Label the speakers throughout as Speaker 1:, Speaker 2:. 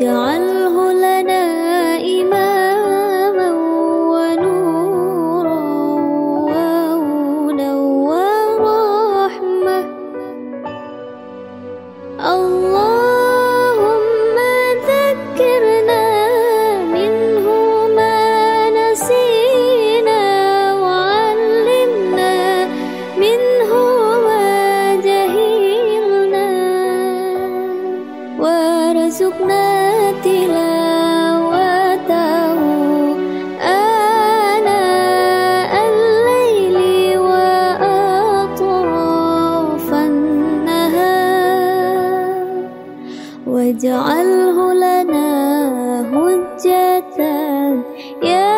Speaker 1: جعلنا سقنا تلاوته آناء الليل وأطراف النهار واجعله لنا هجة يا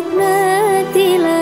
Speaker 1: وارزقنا واجعله